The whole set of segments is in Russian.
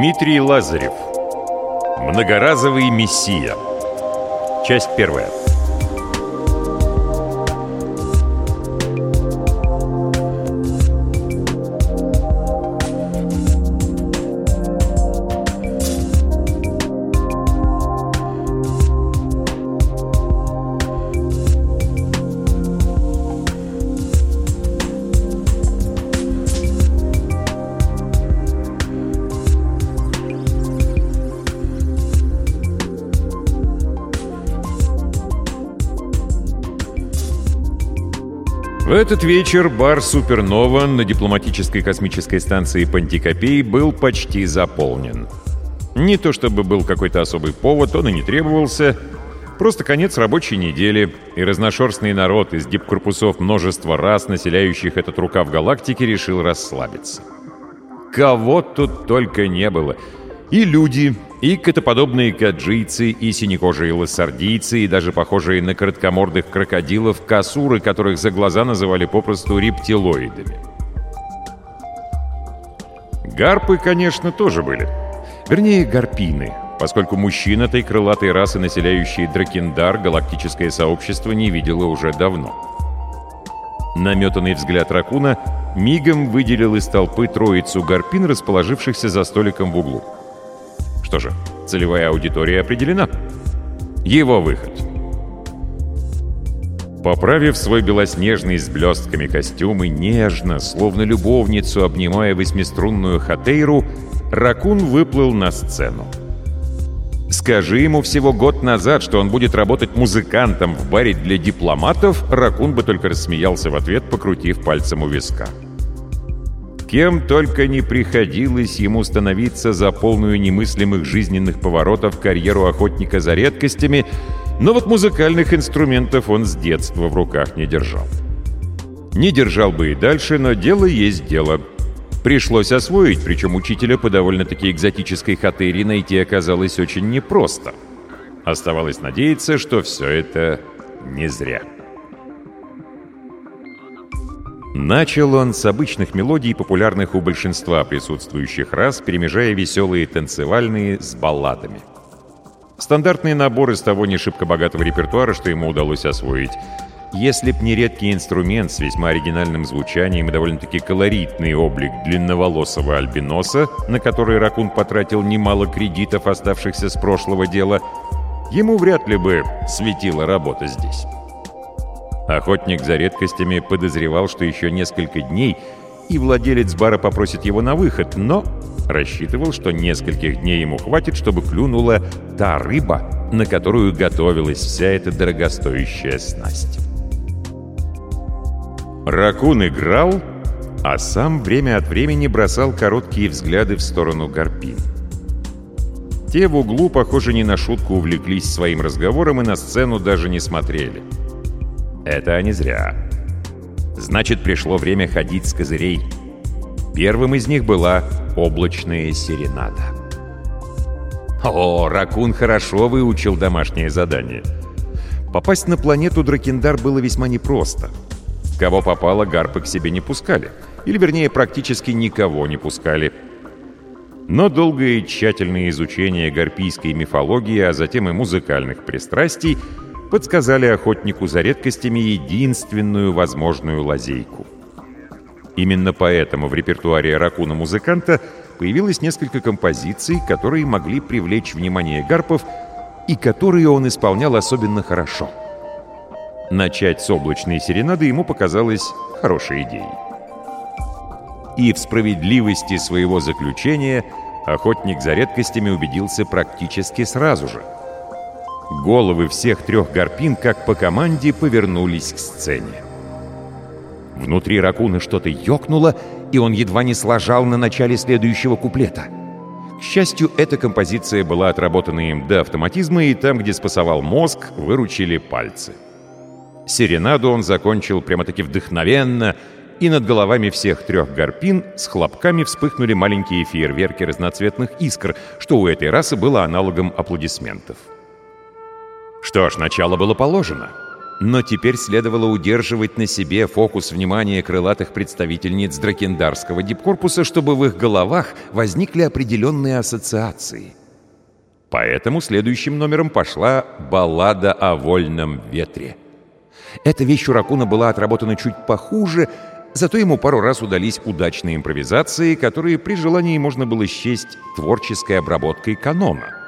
Дмитрий Лазарев. Многоразовый мессия Часть первая В этот вечер бар «Супернова» на дипломатической космической станции Пантикопей был почти заполнен. Не то чтобы был какой-то особый повод, он и не требовался. Просто конец рабочей недели, и разношерстный народ из дипкорпусов множества рас, населяющих этот рукав галактики, решил расслабиться. Кого тут только не было. И люди, и котоподобные каджийцы, и синекожие лассардийцы, и даже похожие на короткомордых крокодилов касуры, которых за глаза называли попросту рептилоидами. Гарпы, конечно, тоже были. Вернее, гарпины, поскольку мужчин этой крылатой расы, населяющей Дракендар, галактическое сообщество не видело уже давно. Наметанный взгляд Ракуна мигом выделил из толпы троицу гарпин, расположившихся за столиком в углу. Что же, целевая аудитория определена. Его выход. Поправив свой белоснежный с блестками костюм и нежно, словно любовницу, обнимая восьмиструнную хатейру, Ракун выплыл на сцену. Скажи ему всего год назад, что он будет работать музыкантом в баре для дипломатов, Ракун бы только рассмеялся в ответ, покрутив пальцем у виска. Кем только не приходилось ему становиться за полную немыслимых жизненных поворотов карьеру охотника за редкостями, но вот музыкальных инструментов он с детства в руках не держал. Не держал бы и дальше, но дело есть дело. Пришлось освоить, причем учителя по довольно-таки экзотической хатерии найти оказалось очень непросто. Оставалось надеяться, что все это не зря. Начал он с обычных мелодий, популярных у большинства присутствующих рас, перемежая веселые танцевальные с балладами. Стандартный набор из того не шибко богатого репертуара, что ему удалось освоить. Если б не редкий инструмент с весьма оригинальным звучанием и довольно-таки колоритный облик длинноволосого альбиноса, на который Ракун потратил немало кредитов, оставшихся с прошлого дела, ему вряд ли бы светила работа здесь. Охотник за редкостями подозревал, что еще несколько дней, и владелец бара попросит его на выход, но рассчитывал, что нескольких дней ему хватит, чтобы клюнула та рыба, на которую готовилась вся эта дорогостоящая снасть. Ракун играл, а сам время от времени бросал короткие взгляды в сторону Гарпин. Те в углу, похоже, не на шутку увлеклись своим разговором и на сцену даже не смотрели. — это они зря. Значит, пришло время ходить с козырей. Первым из них была облачная серенада. О, Ракун хорошо выучил домашнее задание. Попасть на планету Дракендар было весьма непросто. Кого попало, гарпы к себе не пускали. Или, вернее, практически никого не пускали. Но долгое и тщательное изучение гарпийской мифологии, а затем и музыкальных пристрастий — подсказали охотнику за редкостями единственную возможную лазейку. Именно поэтому в репертуаре ракуна-музыканта появилось несколько композиций, которые могли привлечь внимание гарпов и которые он исполнял особенно хорошо. Начать с облачной серенады ему показалось хорошей идеей. И в справедливости своего заключения охотник за редкостями убедился практически сразу же — Головы всех трех гарпин, как по команде, повернулись к сцене. Внутри ракуна что-то ёкнуло, и он едва не сложал на начале следующего куплета. К счастью, эта композиция была отработана им до автоматизма, и там, где спасовал мозг, выручили пальцы. Серенаду он закончил прямо-таки вдохновенно, и над головами всех трех гарпин с хлопками вспыхнули маленькие фейерверки разноцветных искр, что у этой расы было аналогом аплодисментов. Что ж, начало было положено. Но теперь следовало удерживать на себе фокус внимания крылатых представительниц дракендарского дипкорпуса, чтобы в их головах возникли определенные ассоциации. Поэтому следующим номером пошла «Баллада о вольном ветре». Эта вещь у Ракуна была отработана чуть похуже, зато ему пару раз удались удачные импровизации, которые при желании можно было счесть творческой обработкой канона.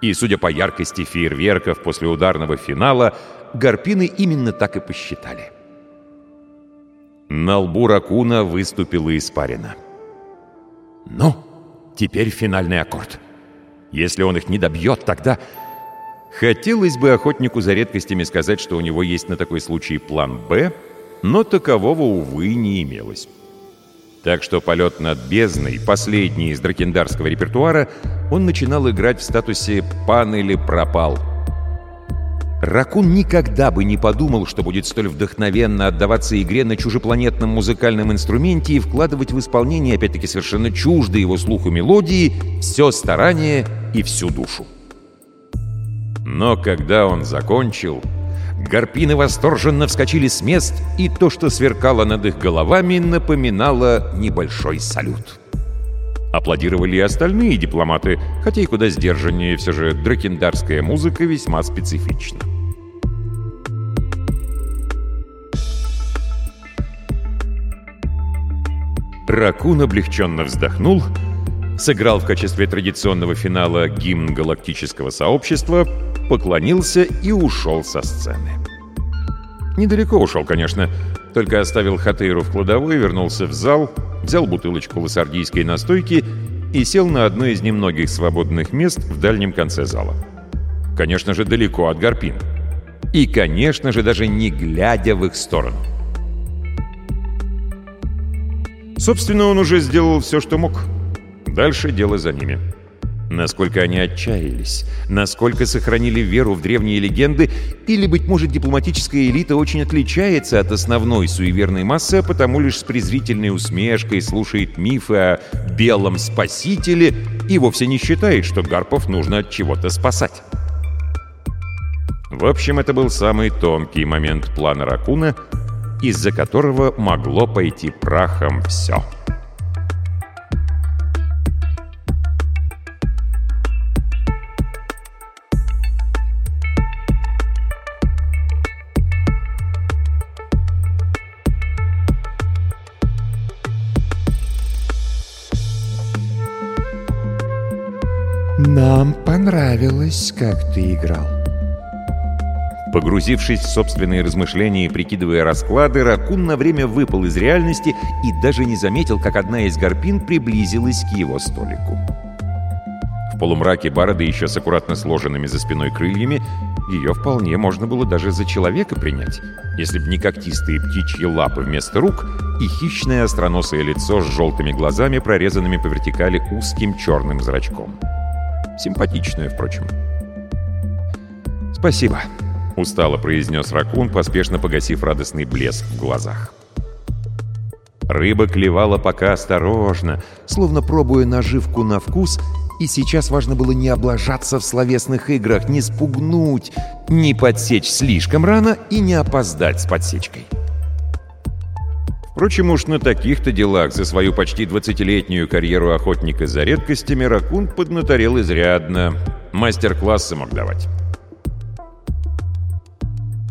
И, судя по яркости фейерверков после ударного финала, гарпины именно так и посчитали. На лбу Ракуна выступила испарина. «Ну, теперь финальный аккорд. Если он их не добьет, тогда...» Хотелось бы охотнику за редкостями сказать, что у него есть на такой случай план «Б», но такового, увы, не имелось. Так что полет над бездной, последний из дракендарского репертуара, он начинал играть в статусе «пан» или «пропал». Ракун никогда бы не подумал, что будет столь вдохновенно отдаваться игре на чужепланетном музыкальном инструменте и вкладывать в исполнение, опять-таки, совершенно чуждые его слуху мелодии, все старание и всю душу. Но когда он закончил, Гарпины восторженно вскочили с мест, и то, что сверкало над их головами, напоминало небольшой салют. Аплодировали и остальные дипломаты, хотя и куда сдержаннее, все же дракендарская музыка весьма специфична. Ракун облегченно вздохнул, сыграл в качестве традиционного финала гимн галактического сообщества, поклонился и ушел со сцены. Недалеко ушел, конечно, только оставил Хатейру в кладовой, вернулся в зал, взял бутылочку лосардийской настойки и сел на одно из немногих свободных мест в дальнем конце зала. Конечно же, далеко от Гарпин. И, конечно же, даже не глядя в их сторону. Собственно, он уже сделал все, что мог. Дальше дело за ними. Насколько они отчаялись, насколько сохранили веру в древние легенды, или, быть может, дипломатическая элита очень отличается от основной суеверной массы, а потому лишь с презрительной усмешкой слушает мифы о белом спасителе и вовсе не считает, что гарпов нужно от чего-то спасать. В общем, это был самый тонкий момент плана Ракуна, из-за которого могло пойти прахом все. Понравилось, как ты играл». Погрузившись в собственные размышления и прикидывая расклады, Ракун на время выпал из реальности и даже не заметил, как одна из гарпин приблизилась к его столику. В полумраке Бароды еще с аккуратно сложенными за спиной крыльями ее вполне можно было даже за человека принять, если бы не когтистые птичьи лапы вместо рук и хищное остроносое лицо с желтыми глазами, прорезанными по вертикали узким черным зрачком. Симпатичная, впрочем. «Спасибо», — устало произнес Ракун, поспешно погасив радостный блеск в глазах. Рыба клевала пока осторожно, словно пробуя наживку на вкус, и сейчас важно было не облажаться в словесных играх, не спугнуть, не подсечь слишком рано и не опоздать с подсечкой. Впрочем, уж на таких-то делах за свою почти 20-летнюю карьеру охотника за редкостями Ракун поднаторел изрядно. Мастер-классы мог давать.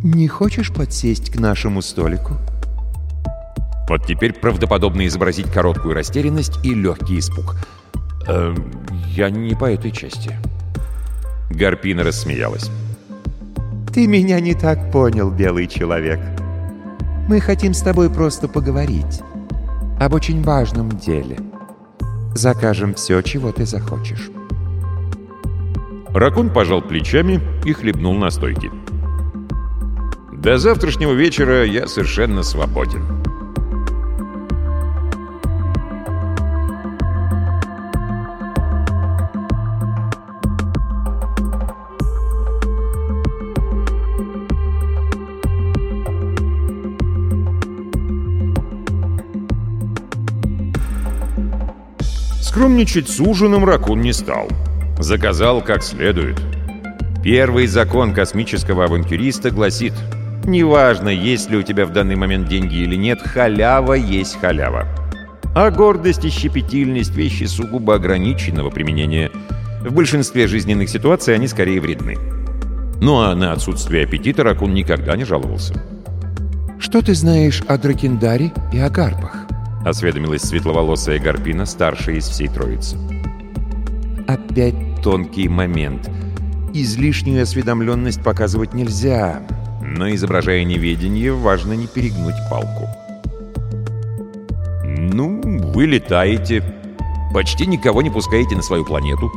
«Не хочешь подсесть к нашему столику?» Вот теперь правдоподобно изобразить короткую растерянность и легкий испуг. «Э, «Я не по этой части». Гарпина рассмеялась. «Ты меня не так понял, белый человек. Мы хотим с тобой просто поговорить. Об очень важном деле. Закажем все, чего ты захочешь». Ракун пожал плечами и хлебнул настойки. До завтрашнего вечера я совершенно свободен. Скромничать с ужином Ракун не стал. Заказал как следует. Первый закон космического авантюриста гласит «Неважно, есть ли у тебя в данный момент деньги или нет, халява есть халява». А гордость и щепетильность – вещи сугубо ограниченного применения. В большинстве жизненных ситуаций они скорее вредны. Ну а на отсутствие аппетита Ракун никогда не жаловался. «Что ты знаешь о Дракендаре и о Гарпах?» — осведомилась светловолосая Гарпина, старшая из всей троицы. «Опять тонкий момент. Излишнюю осведомленность показывать нельзя, но, изображая неведение, важно не перегнуть палку. «Ну, вы летаете, почти никого не пускаете на свою планету.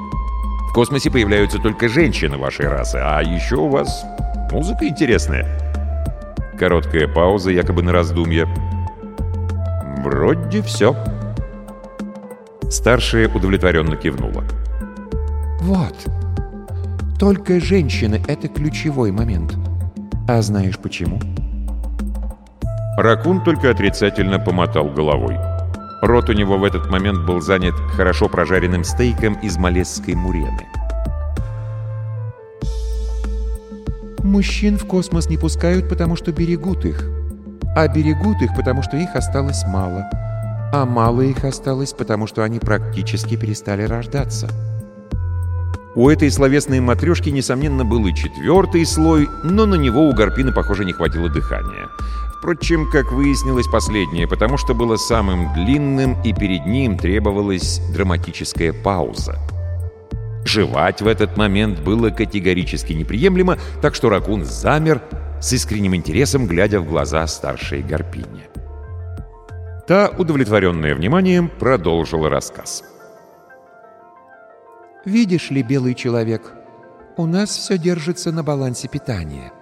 В космосе появляются только женщины вашей расы, а еще у вас музыка интересная». Короткая пауза, якобы на раздумье. «Вроде все». Старшая удовлетворенно кивнула. «Вот. Только женщины — это ключевой момент. А знаешь почему?» Ракун только отрицательно помотал головой. Рот у него в этот момент был занят хорошо прожаренным стейком из малесской мурены. Мужчин в космос не пускают, потому что берегут их. А берегут их, потому что их осталось мало. А мало их осталось, потому что они практически перестали рождаться. У этой словесной матрешки, несомненно, был и четвертый слой, но на него у Гарпина, похоже, не хватило дыхания. Впрочем, как выяснилось, последнее, потому что было самым длинным, и перед ним требовалась драматическая пауза. Жевать в этот момент было категорически неприемлемо, так что Ракун замер, с искренним интересом глядя в глаза старшей Гарпине. Та, удовлетворенная вниманием, продолжила рассказ. «Видишь ли, белый человек, у нас все держится на балансе питания.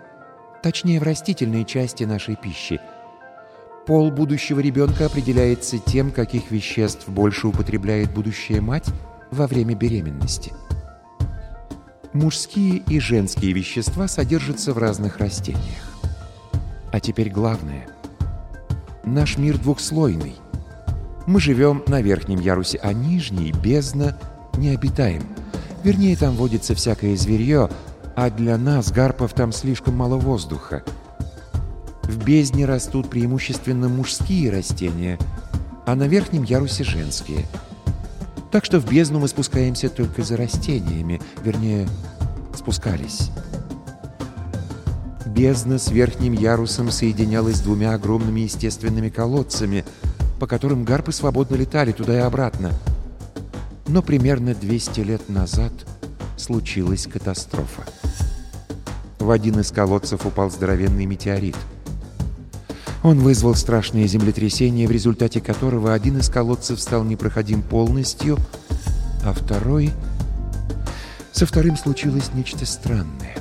Точнее, в растительной части нашей пищи. Пол будущего ребенка определяется тем, каких веществ больше употребляет будущая мать во время беременности. Мужские и женские вещества содержатся в разных растениях. А теперь главное. Наш мир двухслойный. Мы живем на верхнем ярусе, а нижний, бездна, не обитаем. Вернее, там водится всякое зверье, а для нас, гарпов, там слишком мало воздуха. В бездне растут преимущественно мужские растения, а на верхнем ярусе женские – так что в бездну мы спускаемся только за растениями, вернее, спускались. Бездна с верхним ярусом соединялась двумя огромными естественными колодцами, по которым гарпы свободно летали туда и обратно. Но примерно 200 лет назад случилась катастрофа. В один из колодцев упал здоровенный метеорит. Он вызвал страшное землетрясение, в результате которого один из колодцев стал непроходим полностью, а второй... Со вторым случилось нечто странное.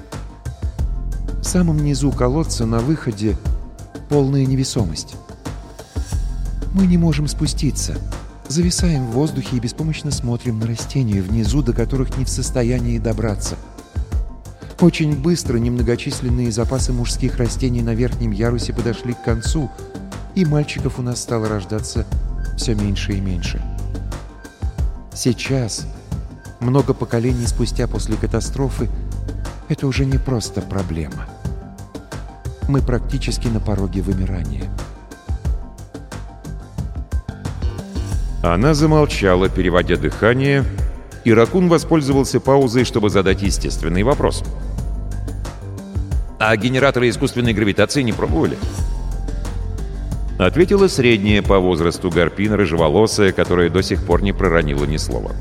В самом низу колодца на выходе полная невесомость. Мы не можем спуститься. Зависаем в воздухе и беспомощно смотрим на растения внизу, до которых не в состоянии добраться. Очень быстро немногочисленные запасы мужских растений на верхнем ярусе подошли к концу, и мальчиков у нас стало рождаться все меньше и меньше. Сейчас, много поколений спустя после катастрофы, это уже не просто проблема. Мы практически на пороге вымирания. Она замолчала, переводя дыхание, и Ракун воспользовался паузой, чтобы задать естественный вопрос — а генераторы искусственной гравитации не пробовали? Ответила средняя по возрасту Гарпина, рыжеволосая, которая до сих пор не проронила ни слова.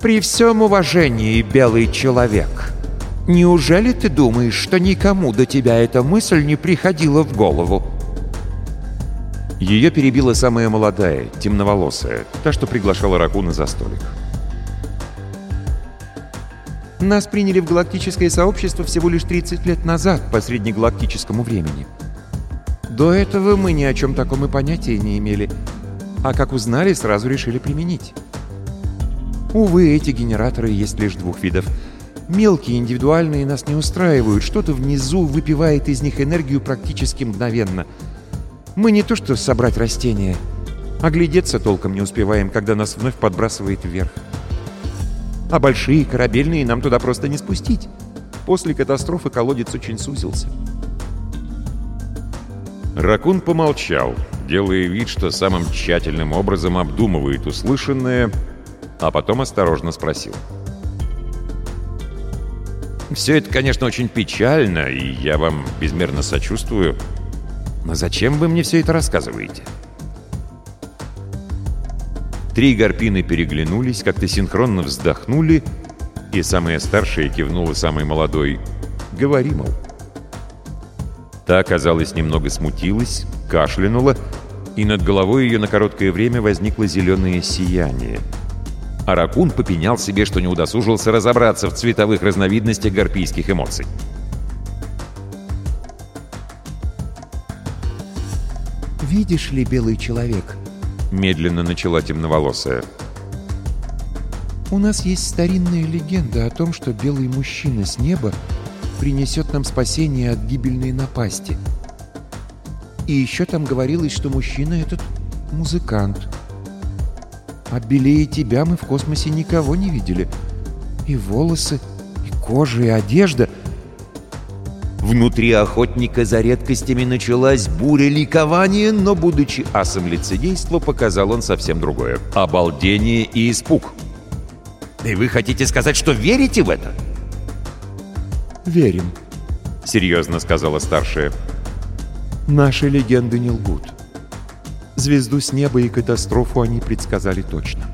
«При всем уважении, белый человек, неужели ты думаешь, что никому до тебя эта мысль не приходила в голову?» Ее перебила самая молодая, темноволосая, та, что приглашала Ракуна за столик. Нас приняли в галактическое сообщество всего лишь 30 лет назад по среднегалактическому времени. До этого мы ни о чем таком и понятия не имели. А как узнали, сразу решили применить. Увы, эти генераторы есть лишь двух видов. Мелкие, индивидуальные нас не устраивают. Что-то внизу выпивает из них энергию практически мгновенно. Мы не то что собрать растения, а глядеться толком не успеваем, когда нас вновь подбрасывает вверх. А большие корабельные нам туда просто не спустить. После катастрофы колодец очень сузился. Ракун помолчал, делая вид, что самым тщательным образом обдумывает услышанное, а потом осторожно спросил. «Все это, конечно, очень печально, и я вам безмерно сочувствую. Но зачем вы мне все это рассказываете?» Три гарпины переглянулись, как-то синхронно вздохнули, и самая старшая кивнула самой молодой. «Говори, мол». Та, казалось, немного смутилась, кашлянула, и над головой ее на короткое время возникло зеленое сияние. Аракун попенял себе, что не удосужился разобраться в цветовых разновидностях гарпийских эмоций. «Видишь ли, белый человек?» — медленно начала темноволосая. «У нас есть старинная легенда о том, что белый мужчина с неба принесет нам спасение от гибельной напасти. И еще там говорилось, что мужчина этот музыкант. А белее тебя мы в космосе никого не видели. И волосы, и кожа, и одежда. Внутри охотника за редкостями началась буря ликования, но, будучи асом лицедейства, показал он совсем другое. Обалдение и испуг. «И вы хотите сказать, что верите в это?» «Верим», — серьезно сказала старшая. «Наши легенды не лгут. Звезду с неба и катастрофу они предсказали точно».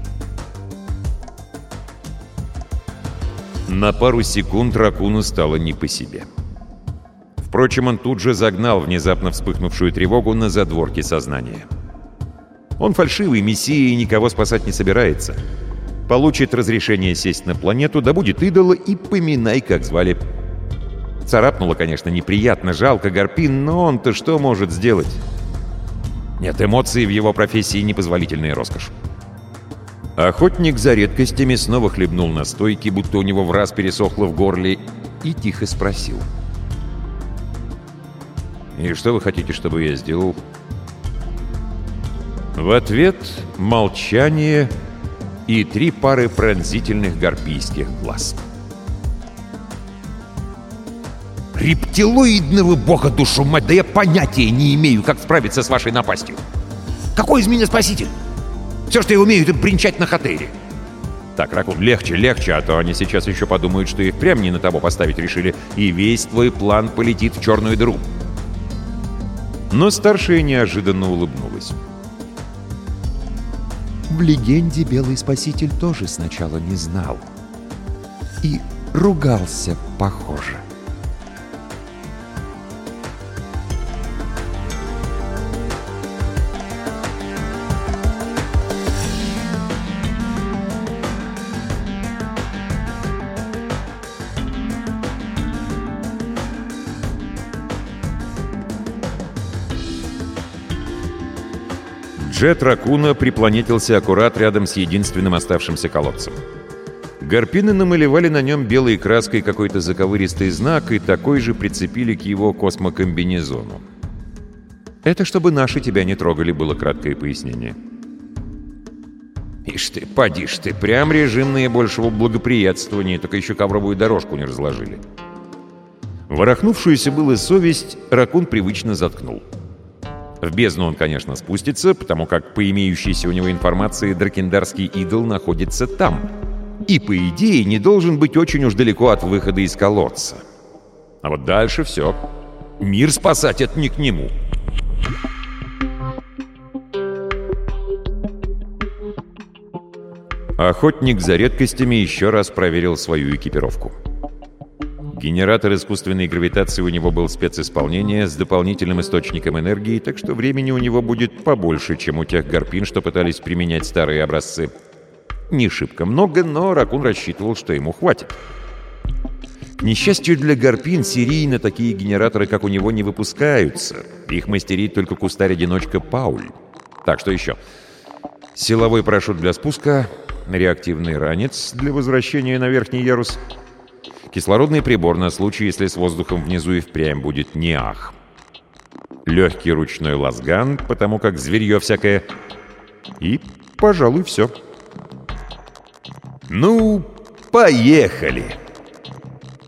На пару секунд Ракуну стало не по себе. Впрочем, он тут же загнал внезапно вспыхнувшую тревогу на задворки сознания. Он фальшивый мессия и никого спасать не собирается. Получит разрешение сесть на планету, да будет идола и поминай, как звали Царапнуло, конечно, неприятно, жалко Гарпин, но он-то что может сделать? Нет, эмоции в его профессии непозволительная роскошь. Охотник за редкостями снова хлебнул на стойке, будто у него в раз пересохло в горле, и тихо спросил. «И что вы хотите, чтобы я сделал?» В ответ молчание и три пары пронзительных гарпийских глаз. Рептилоидного бога душу мать, да я понятия не имею, как справиться с вашей напастью. Какой из меня спаситель? Все, что я умею, это бренчать на хатере. Так, Ракун, легче, легче, а то они сейчас еще подумают, что их прям не на того поставить решили, и весь твой план полетит в черную дыру. Но старшая неожиданно улыбнулась. В легенде Белый Спаситель тоже сначала не знал. И ругался, похоже. Джет Ракуна припланетился аккурат рядом с единственным оставшимся колодцем. Гарпины намалевали на нем белой краской какой-то заковыристый знак и такой же прицепили к его космокомбинезону. «Это чтобы наши тебя не трогали», — было краткое пояснение. «Ишь ты, поди ж ты, прям режим наибольшего благоприятствования, только еще ковровую дорожку не разложили». Ворохнувшуюся было совесть Ракун привычно заткнул. В бездну он, конечно, спустится, потому как, по имеющейся у него информации, дракендарский идол находится там. И, по идее, не должен быть очень уж далеко от выхода из колодца. А вот дальше все. Мир спасать — это не к нему. Охотник за редкостями еще раз проверил свою экипировку. Генератор искусственной гравитации у него был специсполнение с дополнительным источником энергии, так что времени у него будет побольше, чем у тех гарпин, что пытались применять старые образцы. Не шибко много, но Ракун рассчитывал, что ему хватит. К несчастью для Гарпин, серийно такие генераторы, как у него, не выпускаются. Их мастерит только кустарь-одиночка Пауль. Так, что еще? Силовой парашют для спуска, реактивный ранец для возвращения на верхний ярус, кислородный прибор на случай, если с воздухом внизу и впрямь будет не ах, легкий ручной лазган, потому как зверье всякое, и, пожалуй, все. Ну, поехали!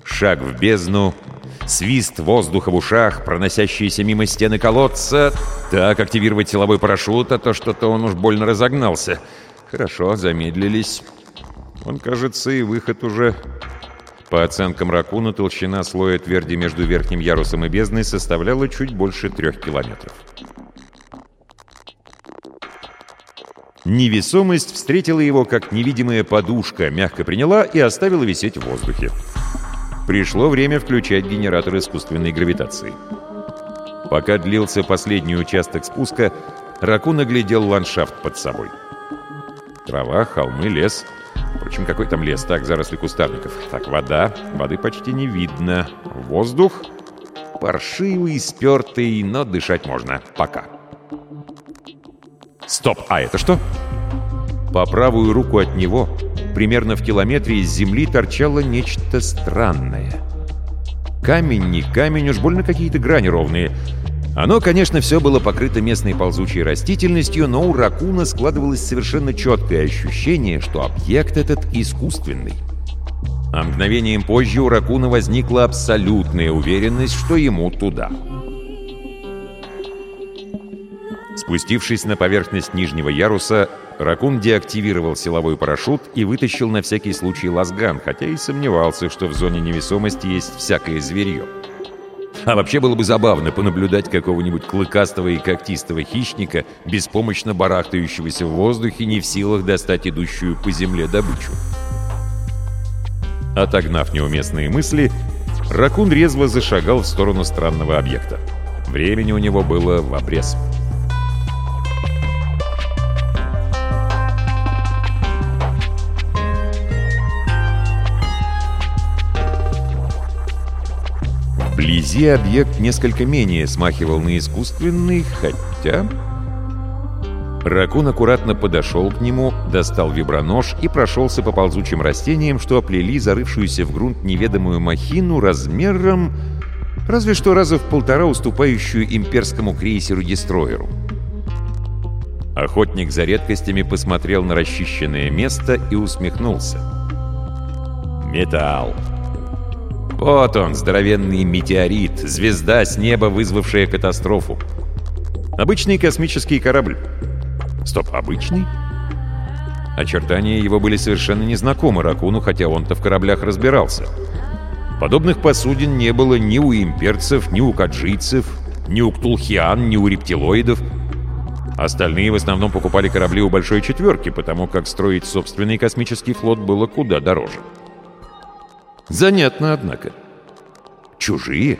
Шаг в бездну, свист воздуха в ушах, проносящиеся мимо стены колодца. Так, активировать силовой парашют, а то что-то он уж больно разогнался. Хорошо, замедлились. Он, кажется, и выход уже... По оценкам Ракуна, толщина слоя тверди между верхним ярусом и бездной составляла чуть больше трех километров. Невесомость встретила его, как невидимая подушка, мягко приняла и оставила висеть в воздухе. Пришло время включать генератор искусственной гравитации. Пока длился последний участок спуска, Ракун оглядел ландшафт под собой. Трава, холмы, лес. Впрочем, какой там лес? Так, заросли кустарников. Так, вода. Воды почти не видно. Воздух. Паршивый, спертый, но дышать можно. Пока. Стоп! А это что? По правую руку от него, примерно в километре из земли, торчало нечто странное. Камень не камень, уж больно какие-то грани ровные. Оно, конечно, все было покрыто местной ползучей растительностью, но у ракуна складывалось совершенно четкое ощущение, что объект этот искусственный. А мгновением позже у ракуна возникла абсолютная уверенность, что ему туда. Спустившись на поверхность нижнего яруса, Ракун деактивировал силовой парашют и вытащил на всякий случай лазган, хотя и сомневался, что в зоне невесомости есть всякое зверье. А вообще было бы забавно понаблюдать какого-нибудь клыкастого и когтистого хищника, беспомощно барахтающегося в воздухе, не в силах достать идущую по земле добычу. Отогнав неуместные мысли, Ракун резво зашагал в сторону странного объекта. Времени у него было в обрез. Вблизи объект несколько менее смахивал на искусственный, хотя... Ракун аккуратно подошел к нему, достал вибронож и прошелся по ползучим растениям, что оплели зарывшуюся в грунт неведомую махину размером, разве что раза в полтора уступающую имперскому крейсеру-дестройеру. Охотник за редкостями посмотрел на расчищенное место и усмехнулся. «Металл!» Вот он, здоровенный метеорит, звезда с неба, вызвавшая катастрофу. Обычный космический корабль. Стоп, обычный? Очертания его были совершенно незнакомы Ракуну, хотя он-то в кораблях разбирался. Подобных посудин не было ни у имперцев, ни у каджийцев, ни у ктулхиан, ни у рептилоидов. Остальные в основном покупали корабли у Большой Четверки, потому как строить собственный космический флот было куда дороже. Занятно, однако. Чужие?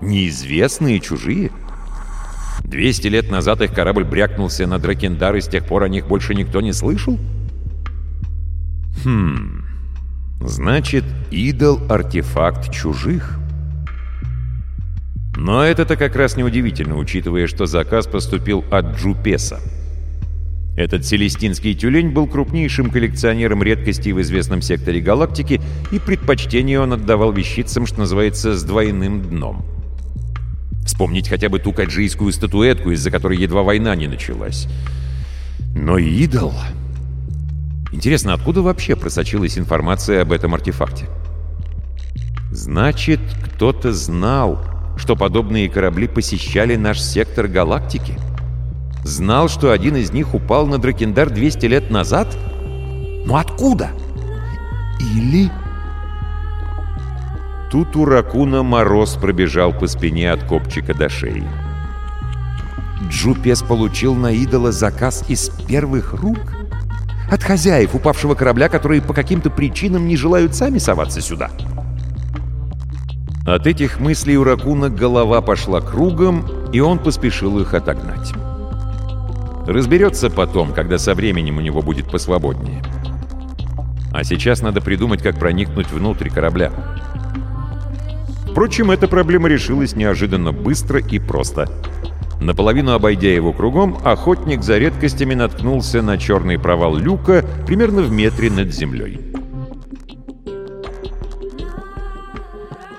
Неизвестные чужие? 200 лет назад их корабль брякнулся на Дракендар, и с тех пор о них больше никто не слышал? Хм... Значит, идол — артефакт чужих. Но это-то как раз неудивительно, учитывая, что заказ поступил от Джупеса. Этот селестинский тюлень был крупнейшим коллекционером редкостей в известном секторе галактики, и предпочтение он отдавал вещицам, что называется, с двойным дном. Вспомнить хотя бы ту каджийскую статуэтку, из-за которой едва война не началась. Но идол... Интересно, откуда вообще просочилась информация об этом артефакте? Значит, кто-то знал, что подобные корабли посещали наш сектор галактики? — Знал, что один из них упал на Дракендар 200 лет назад? Но откуда? Или... Тут у Ракуна мороз пробежал по спине от копчика до шеи. Джупес получил на идола заказ из первых рук? От хозяев упавшего корабля, которые по каким-то причинам не желают сами соваться сюда? От этих мыслей у Ракуна голова пошла кругом, и он поспешил их отогнать. Разберется потом, когда со временем у него будет посвободнее. А сейчас надо придумать, как проникнуть внутрь корабля. Впрочем, эта проблема решилась неожиданно быстро и просто. Наполовину обойдя его кругом, охотник за редкостями наткнулся на черный провал люка примерно в метре над землей.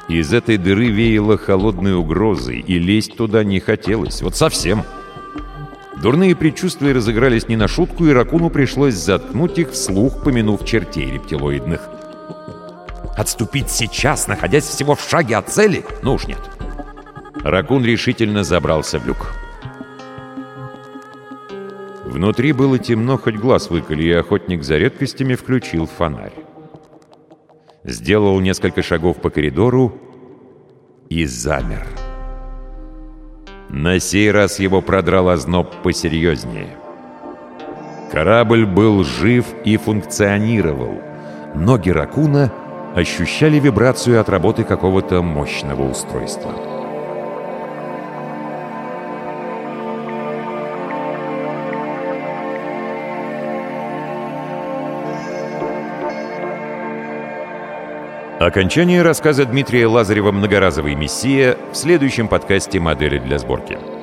Из этой дыры веяло холодной угрозой, и лезть туда не хотелось. Вот совсем. Дурные предчувствия разыгрались не на шутку, и Ракуну пришлось заткнуть их вслух, помянув чертей рептилоидных. Отступить сейчас, находясь всего в шаге от цели? Ну уж нет. Ракун решительно забрался в люк. Внутри было темно, хоть глаз выколи, и охотник за редкостями включил фонарь. Сделал несколько шагов по коридору и замер. На сей раз его продрал озноб посерьезнее. Корабль был жив и функционировал. Ноги Ракуна ощущали вибрацию от работы какого-то мощного устройства. Окончание рассказа Дмитрия Лазарева «Многоразовый мессия» в следующем подкасте «Модели для сборки».